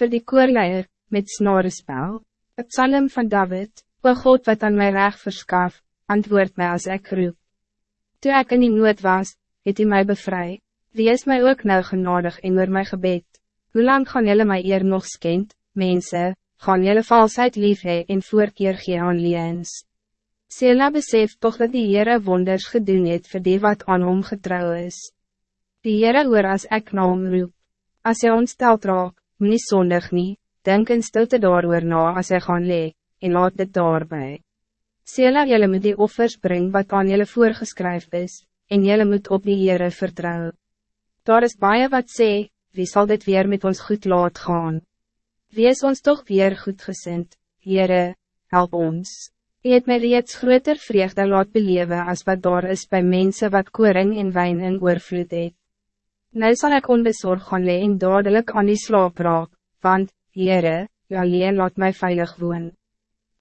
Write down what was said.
voor die koorleier, met snorespel. Het psalm van David, o God wat aan mij recht verskaf, antwoord mij als ik roep. Toen ik in die nood was, het hij mij bevrijd. Wie is mij ook nou genadig en oor my gebed? Hoe lang gaan jullie mij eer nog skend, mense, gaan jullie valsheid lief hee en voorkeer gee aan liens? Sela besef toch dat die Heere wonders gedoen het vir die wat aan hom getrouw is. Die Heere oor as ek na hom roep. As hy ontsteld raak, moet nie sondig nie, denk in stilte daar na as hy gaan lee, en laat dit daarby. Sela jylle moet die offers bring wat aan jylle voorgeskryf is, en jylle moet op die Heere vertrouw. Daar is baie wat sê, wie zal dit weer met ons goed laat gaan? Wie is ons toch weer goed gezind? Heere, help ons. Je het my reeds groter vreugde laat beleven als wat daar is bij mensen wat koring en wijn in oorvloed het. Nou zal ik onbezorgd gaan leen en dadelijk aan die slaap raak, want, Heere, u alleen laat mij veilig woon.